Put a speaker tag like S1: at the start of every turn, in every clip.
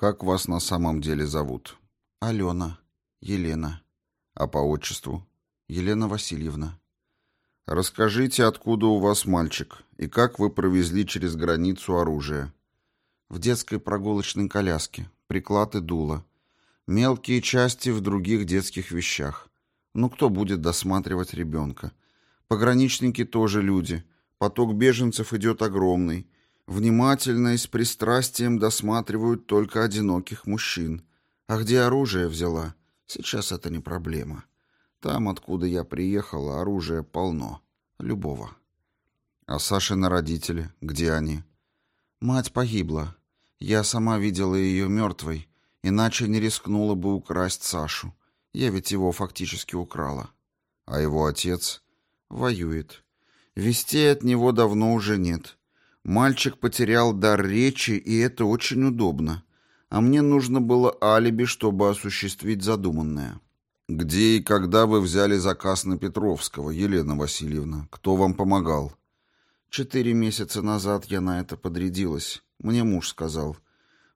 S1: Как вас на самом деле зовут?
S2: Алена. Елена.
S1: А по отчеству?
S2: Елена Васильевна.
S1: Расскажите, откуда у вас мальчик и как вы провезли через границу оружие?
S2: В детской прогулочной коляске. Приклад и дуло. Мелкие части в других детских вещах. Ну кто будет досматривать ребенка? Пограничники тоже люди. Поток беженцев идет огромный. Внимательно и с пристрастием досматривают только одиноких мужчин. А где оружие взяла? Сейчас это не проблема. Там, откуда я приехала, оружия полно. Любого.
S1: А Сашины родители, где они?
S2: Мать погибла. Я сама видела ее мертвой, иначе не рискнула бы украсть Сашу. Я ведь его фактически украла.
S1: А его отец?
S2: Воюет. Вестей от него давно уже нет. Мальчик потерял дар речи, и это очень удобно. А мне нужно было алиби, чтобы осуществить задуманное.
S1: Где и когда вы взяли заказ на Петровского, Елена Васильевна? Кто вам помогал?
S2: Четыре месяца назад я на это подрядилась. Мне муж сказал.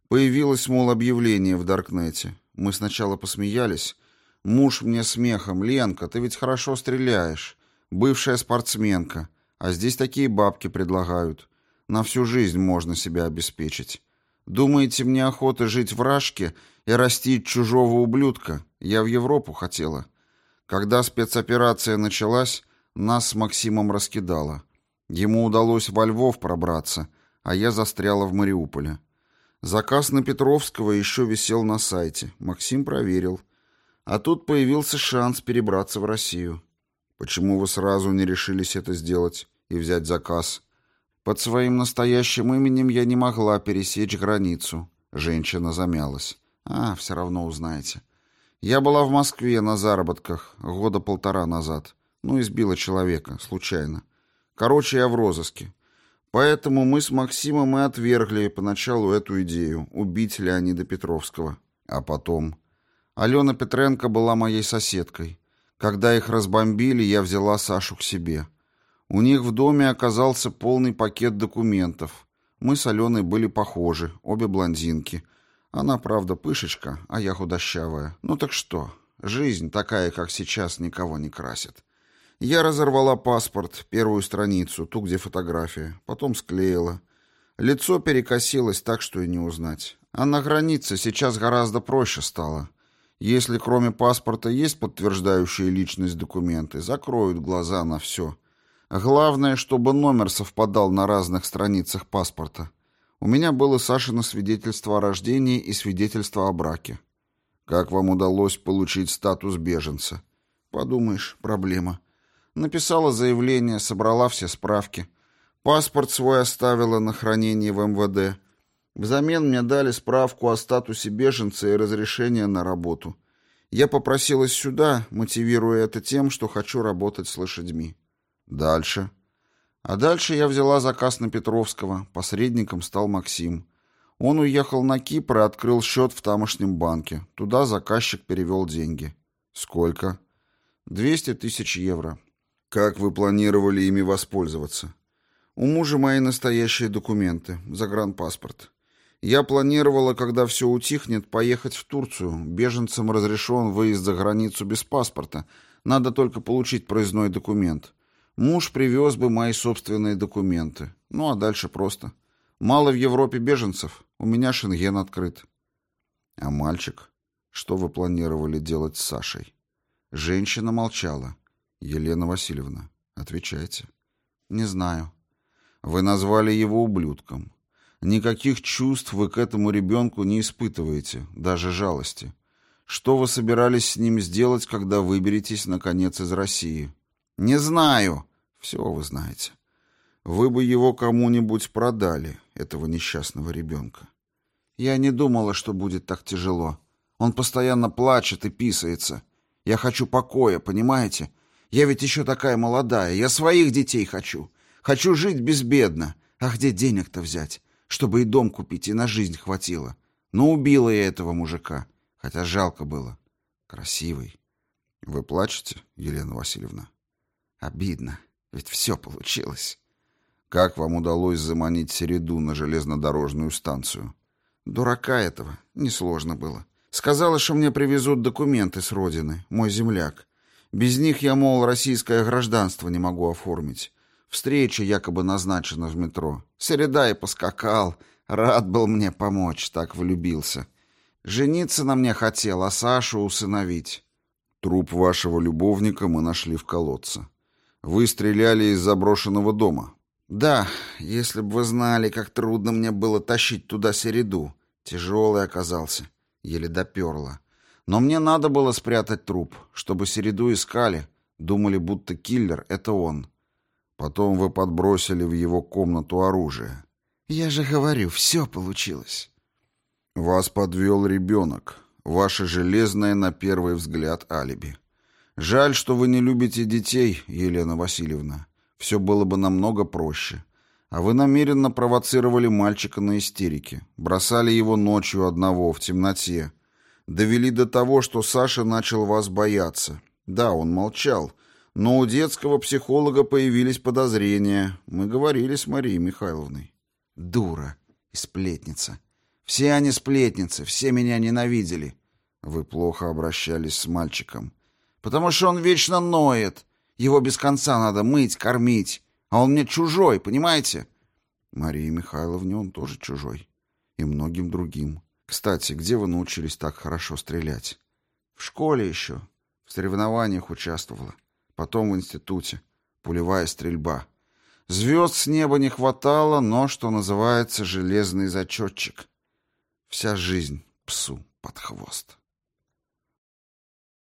S2: Появилось, мол, объявление в Даркнете. Мы сначала посмеялись. Муж мне смехом. «Ленка, ты ведь хорошо стреляешь. Бывшая спортсменка. А здесь такие бабки предлагают. На всю жизнь можно себя обеспечить. Думаете, мне охота жить в Рашке и растить чужого ублюдка? Я в Европу хотела. Когда спецоперация началась, нас с Максимом раскидало. Ему удалось во Львов пробраться, а я застряла в Мариуполе. Заказ на Петровского еще висел на сайте. Максим проверил. А тут появился шанс перебраться в Россию.
S1: Почему вы сразу не решились это сделать и взять заказ?
S2: Под своим настоящим именем я не могла пересечь границу. Женщина замялась. А, все равно узнаете. Я была в Москве на заработках года полтора назад. Ну, избила человека, случайно. Короче, я в розыске. Поэтому мы с Максимом и отвергли поначалу эту идею — убить Леонида Петровского. А потом... Алена Петренко была моей соседкой. Когда их разбомбили, я взяла Сашу к себе. У них в доме оказался полный пакет документов. Мы с Аленой были похожи, обе блондинки. Она, правда, пышечка, а я худощавая. Ну так что, жизнь такая, как сейчас, никого не красит. Я разорвала паспорт, первую страницу, ту, где фотография, потом склеила. Лицо перекосилось так, что и не узнать. А на границе сейчас гораздо проще стало. Если кроме паспорта есть подтверждающие личность документы, закроют глаза на все. Главное, чтобы номер совпадал на разных страницах паспорта. У меня было Сашино свидетельство о рождении и свидетельство о браке.
S1: Как вам удалось получить статус беженца?
S2: Подумаешь, проблема. Написала заявление, собрала все справки. Паспорт свой оставила на хранение в МВД. Взамен мне дали справку о статусе беженца и разрешение на работу. Я попросилась сюда, мотивируя это тем, что хочу работать с лошадьми.
S1: Дальше.
S2: А дальше я взяла заказ на Петровского. Посредником стал Максим. Он уехал на Кипр и открыл счет в тамошнем банке. Туда заказчик перевел деньги.
S1: Сколько?
S2: 200 тысяч евро.
S1: Как вы планировали ими воспользоваться?
S2: У мужа мои настоящие документы, загранпаспорт. Я планировала, когда все утихнет, поехать в Турцию. Беженцам разрешен выезд за границу без паспорта. Надо только получить проездной документ. Муж привез бы мои собственные документы. Ну, а дальше просто. Мало в Европе беженцев. У меня шенген открыт.
S1: А мальчик? Что вы планировали делать с Сашей?
S2: Женщина молчала.
S1: Елена Васильевна, отвечайте.
S2: Не знаю.
S1: Вы назвали его ублюдком. Никаких чувств вы к этому ребенку не испытываете, даже жалости. Что вы собирались с ним сделать, когда выберетесь, наконец, из России?
S2: «Не знаю».
S1: «Все вы знаете. Вы бы его кому-нибудь продали, этого несчастного ребенка».
S2: «Я не думала, что будет так тяжело. Он постоянно плачет и писается. Я хочу покоя, понимаете? Я ведь еще такая молодая. Я своих детей хочу. Хочу жить безбедно. А где денег-то взять? Чтобы и дом купить, и на жизнь хватило. Но убила я этого мужика. Хотя жалко было. Красивый.
S1: Вы плачете, Елена Васильевна?»
S2: Обидно, ведь все получилось.
S1: Как вам удалось заманить Середу на железнодорожную станцию?
S2: Дурака этого. Несложно было. Сказала, что мне привезут документы с родины, мой земляк. Без них я, мол, российское гражданство не могу оформить. Встреча якобы назначена в метро. Середа и поскакал. Рад был мне помочь, так влюбился. Жениться на мне хотел, а Сашу усыновить.
S1: Труп вашего любовника мы нашли в колодце. Вы стреляли из заброшенного дома.
S2: Да, если бы вы знали, как трудно мне было тащить туда середу. Тяжелый оказался. Еле доперло. Но мне надо было спрятать труп, чтобы середу искали. Думали, будто киллер — это он.
S1: Потом вы подбросили в его комнату оружие.
S2: Я же говорю, все получилось.
S1: Вас подвел ребенок. Ваше железное, на первый взгляд, алиби. Жаль, что вы не любите детей, Елена Васильевна. Все было бы намного проще. А вы намеренно провоцировали мальчика на истерике. Бросали его ночью одного в темноте. Довели до того, что Саша начал вас бояться. Да, он молчал, но у детского психолога появились подозрения. Мы говорили с Марией Михайловной.
S2: Дура и сплетница. Все они сплетницы, все меня ненавидели.
S1: Вы плохо обращались с мальчиком.
S2: Потому что он вечно ноет. Его без конца надо мыть, кормить. А он мне чужой, понимаете?
S1: Марии Михайловне он тоже чужой. И многим другим. Кстати, где вы научились так хорошо стрелять?
S2: В школе еще. В соревнованиях участвовала. Потом в институте. Пулевая стрельба. Звезд с неба не хватало, но, что называется, железный зачетчик. Вся жизнь псу под хвост.